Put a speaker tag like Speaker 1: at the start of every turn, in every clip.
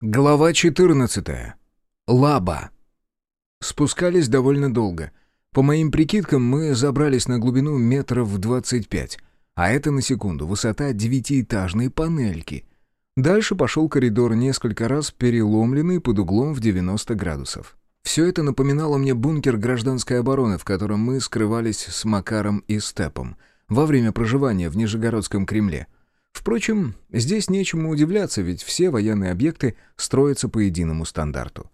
Speaker 1: Глава 14. Лаба. Спускались довольно долго. По моим прикидкам, мы забрались на глубину метров в 25, а это, на секунду, высота девятиэтажной панельки. Дальше пошел коридор, несколько раз переломленный под углом в 90 градусов. Все это напоминало мне бункер гражданской обороны, в котором мы скрывались с Макаром и Степом во время проживания в Нижегородском Кремле — Впрочем, здесь нечему удивляться, ведь все военные объекты строятся по единому стандарту.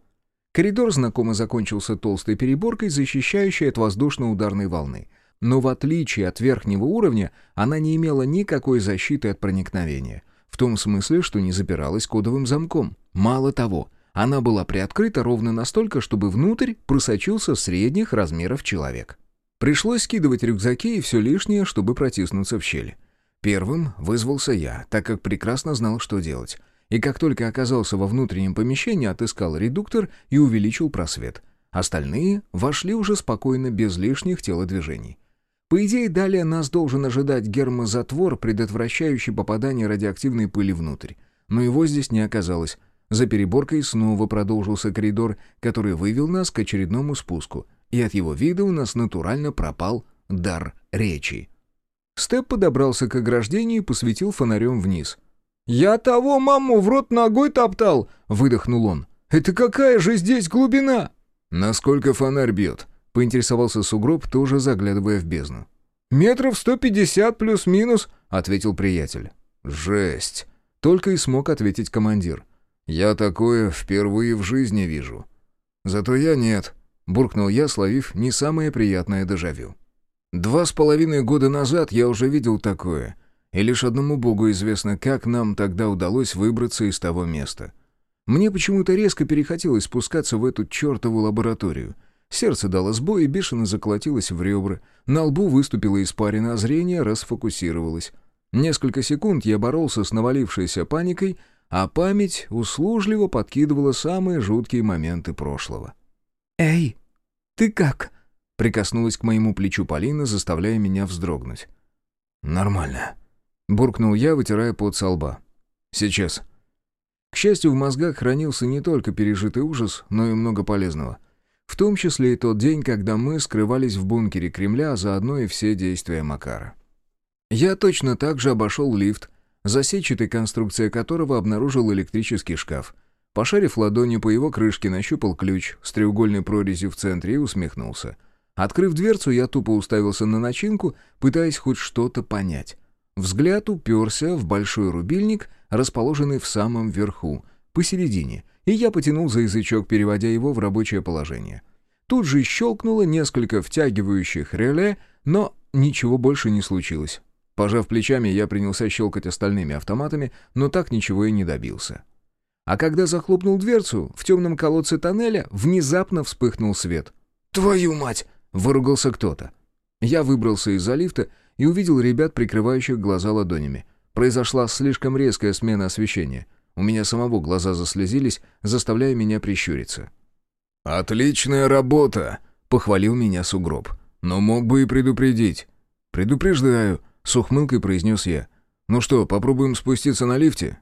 Speaker 1: Коридор знакомо закончился толстой переборкой, защищающей от воздушно-ударной волны. Но в отличие от верхнего уровня, она не имела никакой защиты от проникновения. В том смысле, что не запиралась кодовым замком. Мало того, она была приоткрыта ровно настолько, чтобы внутрь просочился средних размеров человек. Пришлось скидывать рюкзаки и все лишнее, чтобы протиснуться в щель. Первым вызвался я, так как прекрасно знал, что делать. И как только оказался во внутреннем помещении, отыскал редуктор и увеличил просвет. Остальные вошли уже спокойно, без лишних телодвижений. По идее, далее нас должен ожидать гермозатвор, предотвращающий попадание радиоактивной пыли внутрь. Но его здесь не оказалось. За переборкой снова продолжился коридор, который вывел нас к очередному спуску, и от его вида у нас натурально пропал дар речи. Степ подобрался к ограждению и посветил фонарем вниз. «Я того маму в рот ногой топтал!» — выдохнул он. «Это какая же здесь глубина?»
Speaker 2: «Насколько фонарь бьет?» — поинтересовался сугроб, тоже заглядывая в бездну.
Speaker 1: «Метров сто пятьдесят плюс-минус», — ответил приятель.
Speaker 2: «Жесть!»
Speaker 1: — только и смог ответить командир.
Speaker 2: «Я такое впервые в жизни вижу. Зато я нет», — буркнул я, словив не самое приятное дежавю. Два с половиной года назад я уже видел такое, и лишь одному богу известно, как нам тогда удалось выбраться из того места. Мне почему-то резко перехотелось спускаться в эту чертову лабораторию. Сердце дало сбой и бешено заколотилось в ребра, на лбу выступила испарина, а зрение расфокусировалось. Несколько секунд я боролся с навалившейся паникой, а память услужливо подкидывала самые жуткие моменты прошлого.
Speaker 3: «Эй, ты как?»
Speaker 1: Прикоснулась к моему плечу Полина, заставляя меня вздрогнуть.
Speaker 2: «Нормально», —
Speaker 1: буркнул я, вытирая пот со лба.
Speaker 2: «Сейчас».
Speaker 1: К счастью, в мозгах хранился не только пережитый ужас, но и много полезного. В том числе и тот день, когда мы скрывались в бункере Кремля, а заодно и все действия Макара. Я точно так же обошел лифт, за сетчатой конструкцией которого обнаружил электрический шкаф. Пошарив ладонью по его крышке, нащупал ключ с треугольной прорезью в центре и усмехнулся. Открыв дверцу, я тупо уставился на начинку, пытаясь хоть что-то понять. Взгляд уперся в большой рубильник, расположенный в самом верху, посередине, и я потянул за язычок, переводя его в рабочее положение. Тут же щелкнуло несколько втягивающих реле, но ничего больше не случилось. Пожав плечами, я принялся щелкать остальными автоматами, но так ничего и не добился. А когда захлопнул дверцу, в темном колодце тоннеля внезапно вспыхнул свет. «Твою мать!» Выругался кто-то. Я выбрался из-за лифта и увидел ребят, прикрывающих глаза ладонями. Произошла слишком резкая смена освещения. У меня самого глаза заслезились, заставляя меня прищуриться.
Speaker 2: «Отличная работа!» — похвалил меня сугроб. «Но мог бы и предупредить».
Speaker 1: «Предупреждаю», — с ухмылкой произнес я. «Ну что, попробуем спуститься на лифте?»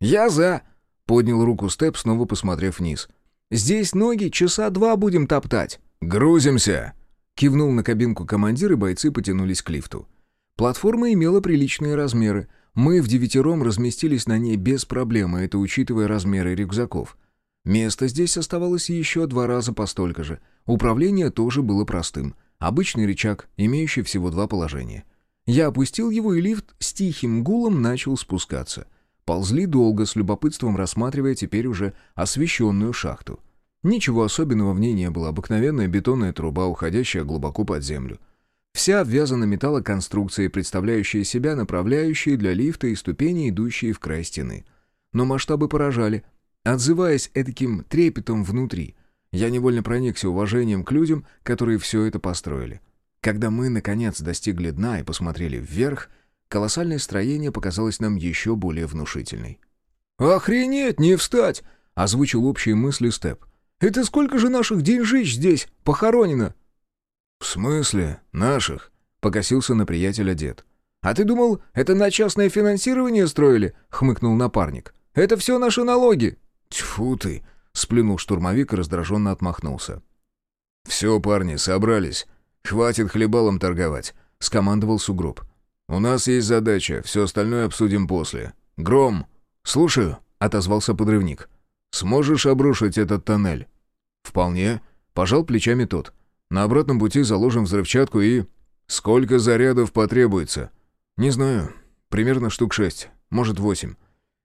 Speaker 3: «Я за!»
Speaker 1: — поднял руку Степ, снова посмотрев вниз.
Speaker 3: «Здесь ноги часа два будем топтать».
Speaker 2: «Грузимся!»
Speaker 1: Кивнул на кабинку командир, и бойцы потянулись к лифту. Платформа имела приличные размеры. Мы в девятером разместились на ней без проблем, это учитывая размеры рюкзаков. Места здесь оставалось еще два раза по столько же. Управление тоже было простым. Обычный рычаг, имеющий всего два положения. Я опустил его, и лифт с тихим гулом начал спускаться. Ползли долго, с любопытством рассматривая теперь уже освещенную шахту. Ничего особенного в ней не было, обыкновенная бетонная труба, уходящая глубоко под землю. Вся обвязана металлоконструкцией, представляющая себя направляющие для лифта и ступени, идущие в край стены. Но масштабы поражали. Отзываясь этаким трепетом внутри, я невольно проникся уважением к людям, которые все это построили. Когда мы, наконец, достигли дна и посмотрели вверх, колоссальное строение показалось нам еще более внушительной.
Speaker 3: «Охренеть, не встать!» — озвучил общие мысли Степ. Это сколько же наших деньжищ здесь похоронено?»
Speaker 2: «В смысле наших?» — покосился на приятеля дед.
Speaker 3: «А ты думал, это на частное финансирование строили?» — хмыкнул напарник. «Это все наши налоги».
Speaker 2: «Тьфу ты!» — сплюнул штурмовик и раздраженно отмахнулся. «Все, парни, собрались. Хватит хлебалом торговать», — скомандовал сугроб. «У нас есть задача, все остальное обсудим после. Гром!» «Слушаю», — отозвался подрывник. «Сможешь обрушить этот тоннель?» «Вполне», — пожал плечами тот. «На обратном пути заложим взрывчатку и...» «Сколько зарядов потребуется?» «Не знаю. Примерно штук шесть, может восемь.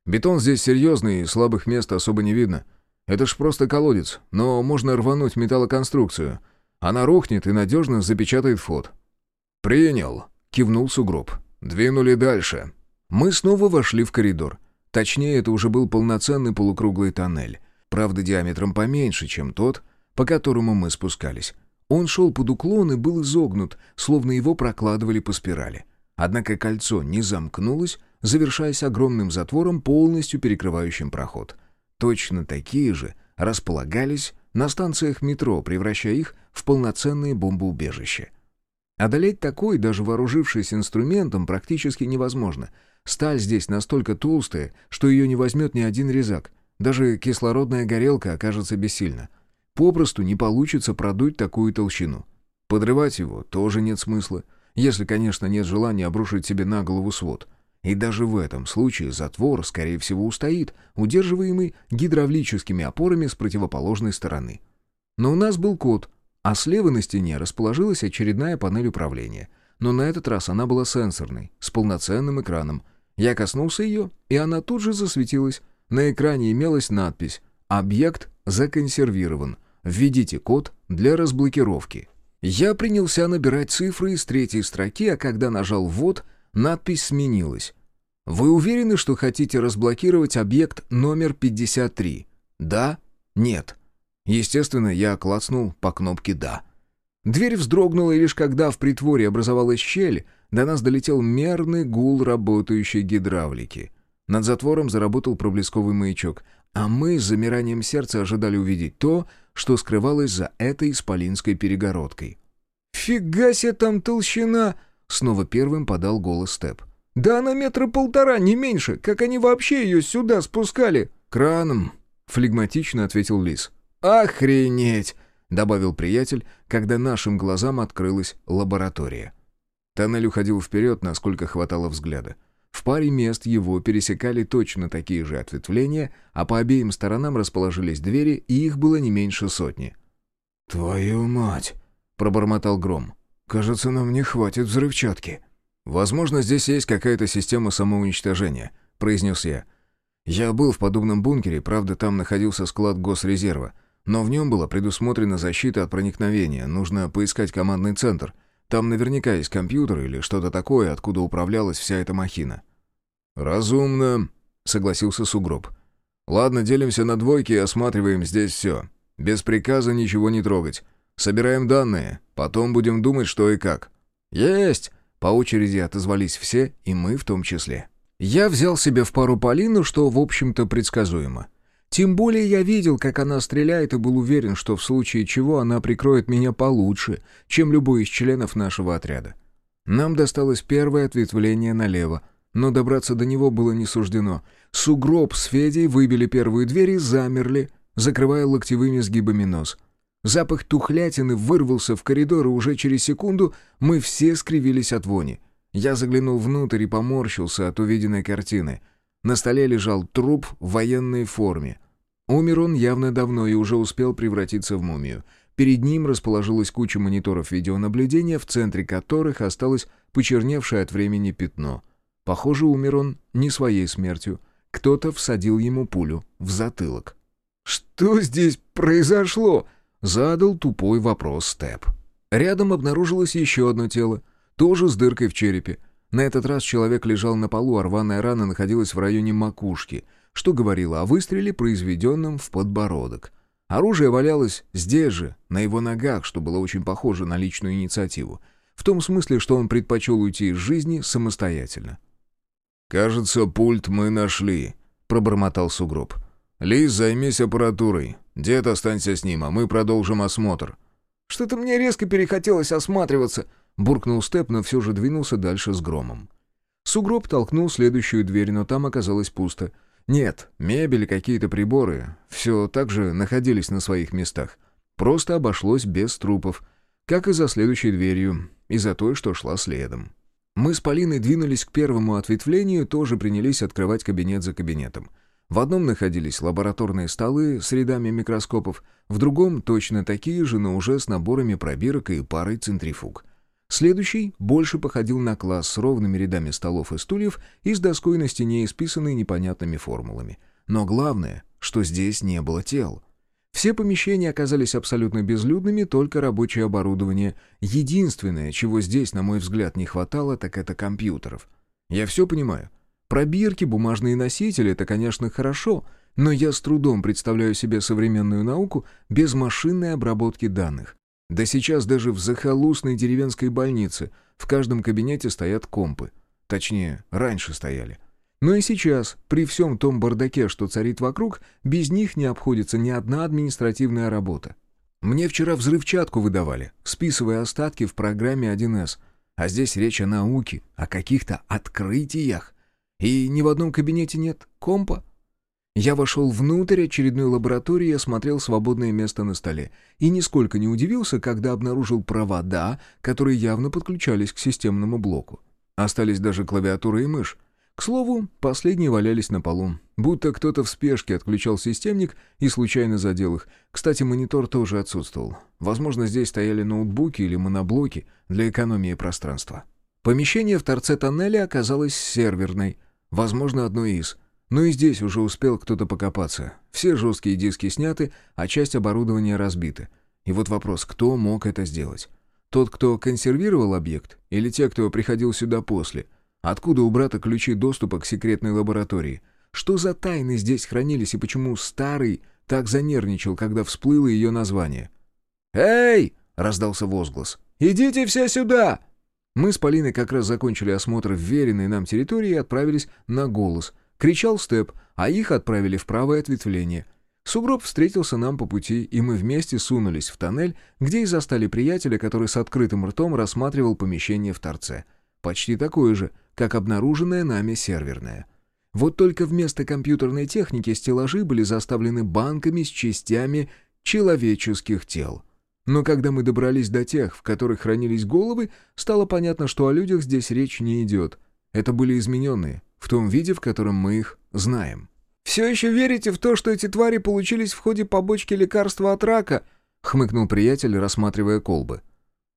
Speaker 2: Бетон здесь серьезный, и слабых мест особо не видно. Это ж просто колодец, но можно рвануть металлоконструкцию. Она рухнет и надежно запечатает вход». «Принял», — кивнул сугроб. «Двинули дальше». Мы снова вошли в коридор. Точнее, это уже был полноценный полукруглый тоннель. Правда, диаметром поменьше, чем тот, по которому мы спускались. Он шел под уклон и был изогнут, словно его прокладывали по спирали. Однако кольцо не замкнулось, завершаясь огромным затвором, полностью перекрывающим проход. Точно такие же располагались на станциях метро, превращая их в полноценные бомбоубежища. Одолеть такой, даже вооружившись инструментом, практически невозможно. Сталь здесь настолько толстая, что ее не возьмет ни один резак. Даже кислородная горелка окажется бессильна. Попросту не получится продуть такую толщину. Подрывать его тоже нет смысла, если, конечно, нет желания обрушить себе на голову свод. И даже в этом случае затвор, скорее всего, устоит, удерживаемый гидравлическими опорами с противоположной стороны. Но у нас был код, а слева на стене расположилась очередная панель управления. Но на этот раз она была сенсорной, с полноценным экраном. Я коснулся ее, и она тут же засветилась. На экране имелась надпись «Объект законсервирован», Введите код для разблокировки. Я принялся набирать цифры из третьей строки, а когда нажал «ввод», надпись сменилась. Вы уверены, что хотите разблокировать объект номер 53? Да? Нет? Естественно, я клацнул по кнопке «Да». Дверь вздрогнула, и лишь когда в притворе образовалась щель, до нас долетел мерный гул работающей гидравлики. Над затвором заработал проблесковый маячок, а мы с замиранием сердца ожидали увидеть то, что скрывалось за этой исполинской перегородкой.
Speaker 3: «Фига себе там толщина!» — снова первым подал голос Степ. «Да она метра полтора, не меньше. Как они вообще ее сюда спускали?»
Speaker 1: «Краном», — флегматично ответил Лис.
Speaker 3: «Охренеть!»
Speaker 1: — добавил приятель, когда нашим глазам открылась лаборатория. Тоннель уходил вперед, насколько хватало взгляда. В паре мест его пересекали точно такие же ответвления, а по обеим сторонам расположились двери, и их было не меньше сотни.
Speaker 2: «Твою мать!» — пробормотал Гром. «Кажется, нам не хватит взрывчатки».
Speaker 1: «Возможно, здесь есть какая-то система самоуничтожения», — произнес я. «Я был в подобном бункере, правда, там находился склад госрезерва, но в нем была предусмотрена защита от проникновения, нужно поискать командный центр». Там наверняка есть компьютер или что-то такое, откуда управлялась вся эта махина. «Разумно», — согласился Сугроб. «Ладно, делимся на двойки и осматриваем здесь все. Без приказа ничего не трогать. Собираем данные, потом будем думать, что и как». «Есть!» — по очереди отозвались все, и мы в том числе. Я взял себе в пару Полину, что, в общем-то, предсказуемо. Тем более я видел, как она стреляет, и был уверен, что в случае чего она прикроет меня получше, чем любой из членов нашего отряда. Нам досталось первое ответвление налево, но добраться до него было не суждено. Сугроб с Федей выбили первую дверь и замерли, закрывая локтевыми сгибами нос. Запах тухлятины вырвался в коридор, и уже через секунду мы все скривились от вони. Я заглянул внутрь и поморщился от увиденной картины — на столе лежал труп в военной форме. Умер он явно давно и уже успел превратиться в мумию. Перед ним расположилась куча мониторов видеонаблюдения, в центре которых осталось почерневшее от времени пятно. Похоже, умер он не своей смертью. Кто-то всадил ему пулю в затылок.
Speaker 3: «Что здесь произошло?»
Speaker 1: — задал тупой вопрос Степ. Рядом обнаружилось еще одно тело, тоже с дыркой в черепе. На этот раз человек лежал на полу, а рваная рана находилась в районе макушки, что говорило о выстреле, произведенном в подбородок. Оружие валялось здесь же, на его ногах, что было очень похоже на личную инициативу. В том смысле, что он предпочел уйти из жизни самостоятельно.
Speaker 2: «Кажется, пульт мы нашли», — пробормотал сугроб. «Лиз, займись аппаратурой. Дед, останься с ним, а мы продолжим осмотр».
Speaker 3: «Что-то мне резко перехотелось осматриваться»,
Speaker 1: Буркнул Степ, но все же двинулся дальше с громом. Сугроб толкнул следующую дверь, но там оказалось пусто. Нет, мебель какие-то приборы все так же находились на своих местах. Просто обошлось без трупов, как и за следующей дверью, и за той, что шла следом. Мы с Полиной двинулись к первому ответвлению, тоже принялись открывать кабинет за кабинетом. В одном находились лабораторные столы с рядами микроскопов, в другом точно такие же, но уже с наборами пробирок и парой центрифуг. Следующий больше походил на класс с ровными рядами столов и стульев и с доской на стене, исписанной непонятными формулами. Но главное, что здесь не было тел. Все помещения оказались абсолютно безлюдными, только рабочее оборудование. Единственное, чего здесь, на мой взгляд, не хватало, так это компьютеров. Я все понимаю. Пробирки, бумажные носители — это, конечно, хорошо, но я с трудом представляю себе современную науку без машинной обработки данных. Да сейчас даже в захолустной деревенской больнице в каждом кабинете стоят компы. Точнее, раньше стояли. Но и сейчас, при всем том бардаке, что царит вокруг, без них не обходится ни одна административная работа. Мне вчера взрывчатку выдавали, списывая остатки в программе 1С. А здесь речь о науке, о каких-то открытиях. И ни в одном кабинете нет компа. Я вошел внутрь очередной лаборатории и осмотрел свободное место на столе. И нисколько не удивился, когда обнаружил провода, которые явно подключались к системному блоку. Остались даже клавиатура и мышь. К слову, последние валялись на полу. Будто кто-то в спешке отключал системник и случайно задел их. Кстати, монитор тоже отсутствовал. Возможно, здесь стояли ноутбуки или моноблоки для экономии пространства. Помещение в торце тоннеля оказалось серверной — Возможно, одно из. Но и здесь уже успел кто-то покопаться. Все жесткие диски сняты, а часть оборудования разбита. И вот вопрос, кто мог это сделать? Тот, кто консервировал объект? Или те, кто приходил сюда после? Откуда у брата ключи доступа к секретной лаборатории? Что за тайны здесь хранились и почему старый так занервничал, когда всплыло ее название? «Эй!» — раздался возглас. «Идите все сюда!» Мы с Полиной как раз закончили осмотр вверенной нам территории и отправились на голос. Кричал Степ, а их отправили в правое ответвление. Сугроб встретился нам по пути, и мы вместе сунулись в тоннель, где и застали приятеля, который с открытым ртом рассматривал помещение в торце. Почти такое же, как обнаруженное нами серверное. Вот только вместо компьютерной техники стеллажи были заставлены банками с частями человеческих тел. Но когда мы добрались до тех, в которых хранились головы, стало понятно, что о людях здесь речь не идет. Это были измененные, в том виде, в котором мы их знаем. «Все еще верите в то, что эти твари получились в ходе побочки лекарства от рака?» — хмыкнул приятель, рассматривая колбы.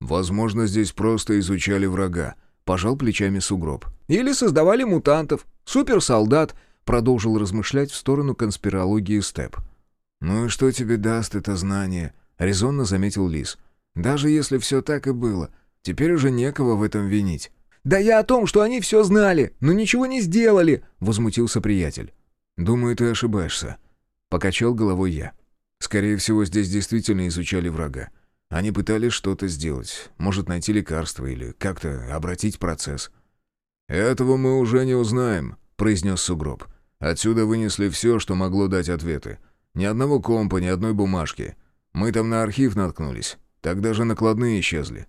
Speaker 2: «Возможно, здесь просто изучали врага», — пожал плечами сугроб.
Speaker 3: «Или создавали мутантов. Суперсолдат», — продолжил размышлять в сторону конспирологии Степ.
Speaker 2: «Ну и что тебе даст это знание?» резонно заметил Лис. «Даже если все так и было, теперь уже некого в этом винить».
Speaker 3: «Да я о том, что они все знали, но ничего не сделали!» — возмутился приятель.
Speaker 2: «Думаю, ты ошибаешься», — покачал головой я. «Скорее всего, здесь действительно изучали врага. Они пытались что-то сделать, может, найти лекарство или как-то обратить процесс». «Этого мы уже не узнаем», — произнес Сугроб. «Отсюда вынесли все, что могло дать ответы. Ни одного компа, ни одной бумажки. Мы там на архив наткнулись. Так даже накладные исчезли.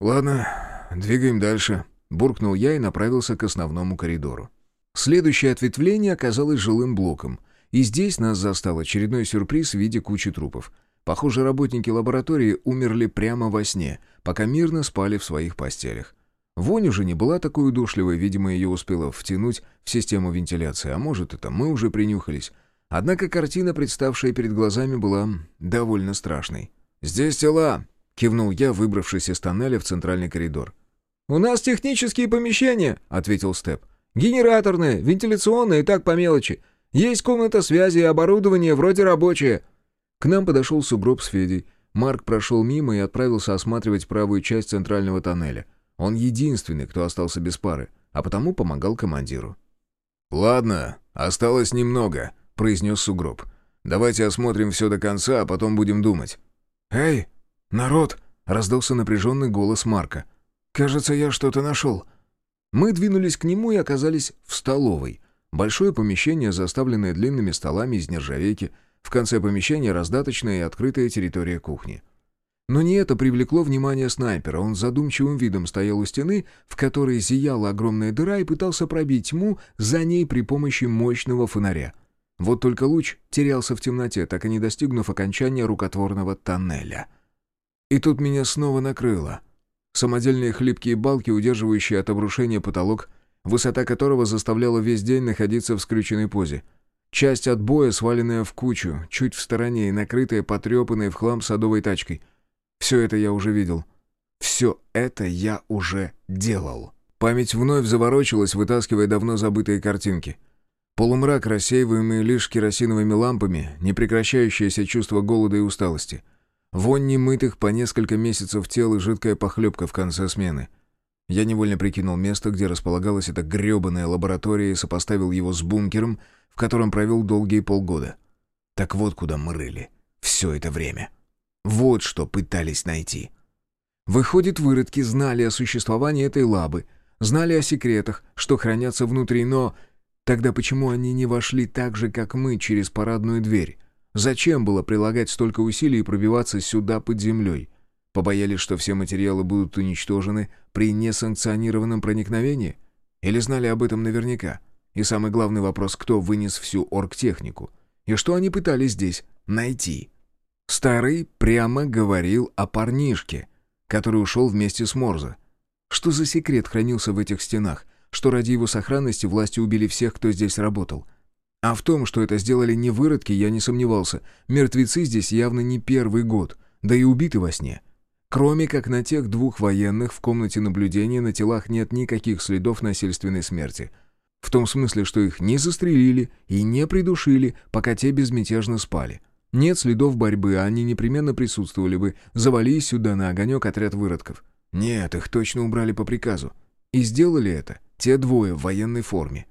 Speaker 2: Ладно, двигаем дальше. Буркнул я и направился к основному коридору.
Speaker 1: Следующее ответвление оказалось жилым блоком. И здесь нас застал очередной сюрприз в виде кучи трупов. Похоже, работники лаборатории умерли прямо во сне, пока мирно спали в своих постелях. Вонь уже не была такой удушливой, видимо, ее успела втянуть в систему вентиляции, а может, это мы уже принюхались. Однако картина, представшая перед глазами, была довольно страшной.
Speaker 2: «Здесь тела!» — кивнул я, выбравшись из тоннеля в центральный коридор.
Speaker 3: «У нас технические помещения», — ответил Степ. «Генераторные, вентиляционные и так по мелочи. Есть комната связи и оборудование вроде рабочее».
Speaker 1: К нам подошел сугроб с Федей. Марк прошел мимо и отправился осматривать правую часть центрального тоннеля. Он единственный, кто остался без пары, а потому помогал командиру.
Speaker 2: «Ладно, осталось немного», — произнес сугроб. «Давайте осмотрим все до конца, а потом будем думать».
Speaker 3: «Эй, народ!» — раздался напряженный голос Марка. «Кажется, я что-то нашел».
Speaker 1: Мы двинулись к нему и оказались в столовой. Большое помещение, заставленное длинными столами из нержавейки. В конце помещения раздаточная и открытая территория кухни. Но не это привлекло внимание снайпера. Он задумчивым видом стоял у стены, в которой зияла огромная дыра, и пытался пробить тьму за ней при помощи мощного фонаря. Вот только луч терялся в темноте, так и не достигнув окончания рукотворного тоннеля. И тут меня снова накрыло. Самодельные хлипкие балки, удерживающие от обрушения потолок, высота которого заставляла весь день находиться в скрюченной позе. Часть отбоя, сваленная в кучу, чуть в стороне и накрытая потрепанной в хлам садовой тачкой — все это я уже видел. Все это я уже делал. Память вновь заворочилась, вытаскивая давно забытые картинки. Полумрак, рассеиваемый лишь керосиновыми лампами, непрекращающееся чувство голода и усталости. Вонь немытых по несколько месяцев тел и жидкая похлебка в конце смены. Я невольно прикинул место, где располагалась эта гребаная лаборатория и сопоставил его с бункером, в котором провел долгие полгода. Так вот куда мы рыли. Все это время. Вот что пытались найти. Выходит, выродки знали о существовании этой лабы, знали о секретах, что хранятся внутри, но... Тогда почему они не вошли так же, как мы, через парадную дверь? Зачем было прилагать столько усилий и пробиваться сюда под землей? Побоялись, что все материалы будут уничтожены при несанкционированном проникновении? Или знали об этом наверняка? И самый главный вопрос, кто вынес всю оргтехнику? И что они пытались здесь найти? Старый прямо говорил о парнишке, который ушел вместе с Морзе. Что за секрет хранился в этих стенах, что ради его сохранности власти убили всех, кто здесь работал? А в том, что это сделали не выродки, я не сомневался. Мертвецы здесь явно не первый год, да и убиты во сне. Кроме как на тех двух военных в комнате наблюдения на телах нет никаких следов насильственной смерти. В том смысле, что их не застрелили и не придушили, пока те безмятежно спали. Нет следов борьбы, а они непременно присутствовали бы, завали сюда на огонек отряд выродков. Нет, их точно убрали по приказу. И сделали это те двое в военной форме.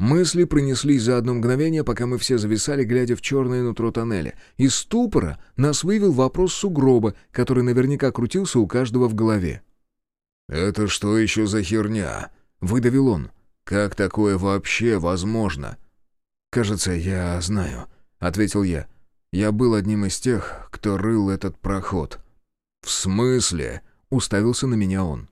Speaker 1: Мысли пронеслись за одно мгновение, пока мы все зависали, глядя в черное нутро тоннеля. Из ступора нас вывел вопрос сугроба, который наверняка крутился у каждого в голове.
Speaker 2: «Это что еще за херня?» — выдавил он. «Как такое вообще возможно?»
Speaker 1: «Кажется, я знаю», — ответил я. Я был одним из тех, кто рыл этот проход».
Speaker 2: «В смысле?» — уставился на меня он.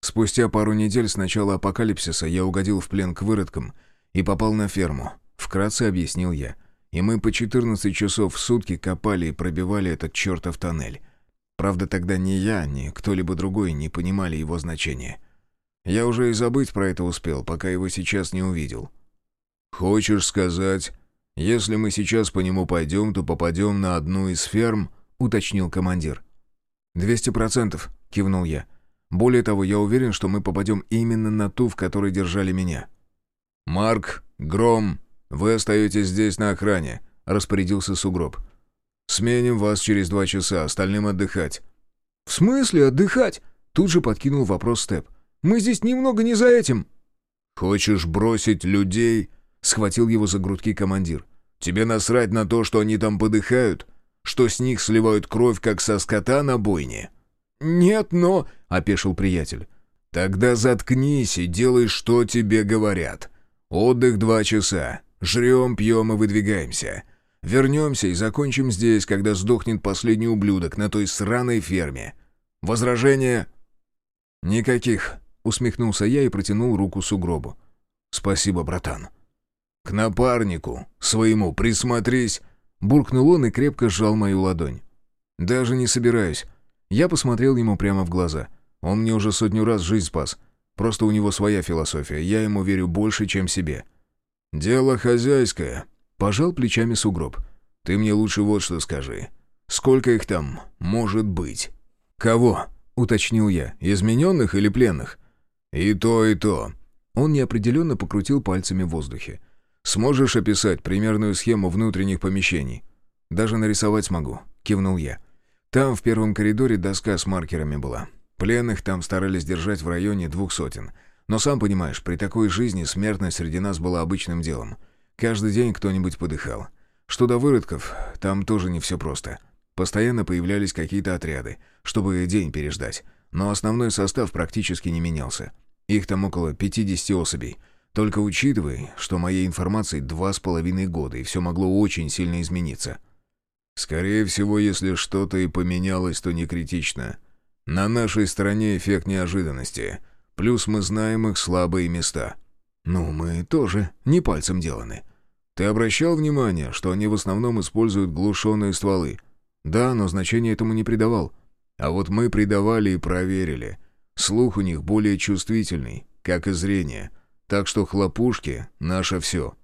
Speaker 1: Спустя пару недель с начала апокалипсиса я угодил в плен к выродкам и попал на ферму. Вкратце объяснил я. И мы по 14 часов в сутки копали и пробивали этот чертов тоннель. Правда, тогда ни я, ни кто-либо другой не понимали его значения. Я уже и забыть про это успел, пока его сейчас не увидел.
Speaker 2: «Хочешь сказать, «Если мы сейчас по нему пойдем, то попадем на одну из ферм», — уточнил командир.
Speaker 1: «Двести процентов», — кивнул я. «Более того, я уверен, что мы попадем именно на ту, в которой держали меня».
Speaker 2: «Марк, Гром, вы остаетесь здесь на охране», — распорядился Сугроб. «Сменим вас через два часа, остальным отдыхать».
Speaker 3: «В смысле отдыхать?» — тут же подкинул вопрос Степ. «Мы здесь немного не за этим».
Speaker 2: «Хочешь бросить людей?» — схватил его за грудки командир. Тебе насрать на то, что они там подыхают? Что с них сливают кровь, как со скота на бойне?»
Speaker 3: «Нет, но...»
Speaker 2: — опешил приятель. «Тогда заткнись и делай, что тебе говорят. Отдых два часа. Жрем, пьем и выдвигаемся. Вернемся и закончим здесь, когда сдохнет последний ублюдок на той сраной ферме. Возражения?»
Speaker 1: «Никаких», — усмехнулся я и протянул руку сугробу. «Спасибо, братан».
Speaker 2: «К напарнику своему присмотрись!»
Speaker 1: Буркнул он и крепко сжал мою ладонь. «Даже не собираюсь». Я посмотрел ему прямо в глаза. Он мне уже сотню раз жизнь спас. Просто у него своя философия, я ему верю больше, чем себе.
Speaker 2: «Дело хозяйское», —
Speaker 1: пожал плечами сугроб.
Speaker 2: «Ты мне лучше вот что скажи. Сколько их там может быть?»
Speaker 1: «Кого?» — уточнил я. «Измененных или пленных?»
Speaker 2: «И то, и то».
Speaker 1: Он неопределенно покрутил пальцами в воздухе. Сможешь описать примерную схему внутренних помещений? Даже нарисовать смогу, кивнул я. Там в первом коридоре доска с маркерами была. Пленных там старались держать в районе двух сотен. Но сам понимаешь, при такой жизни смертность среди нас была обычным делом. Каждый день кто-нибудь подыхал. Что до выродков, там тоже не все просто. Постоянно появлялись какие-то отряды, чтобы день переждать. Но основной состав практически не менялся. Их там около 50 особей — только учитывай, что моей информации два с половиной года, и все могло очень сильно измениться.
Speaker 2: Скорее всего, если что-то и поменялось, то не критично. На нашей стороне эффект неожиданности. Плюс мы знаем их слабые места.
Speaker 1: Ну, мы тоже не пальцем деланы.
Speaker 2: Ты обращал внимание, что они в основном используют глушенные стволы?
Speaker 1: Да, но значения этому не придавал.
Speaker 2: А вот мы придавали и проверили. Слух у них более чувствительный, как и зрение. Так что хлопушки — наше все.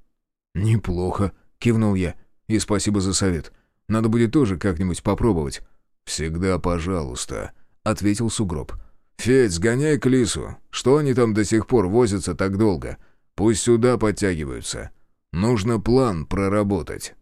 Speaker 1: «Неплохо», — кивнул я. «И спасибо за совет. Надо будет тоже как-нибудь попробовать».
Speaker 2: «Всегда пожалуйста», — ответил сугроб. «Федь, сгоняй к лису. Что они там до сих пор возятся так долго? Пусть сюда подтягиваются. Нужно план проработать».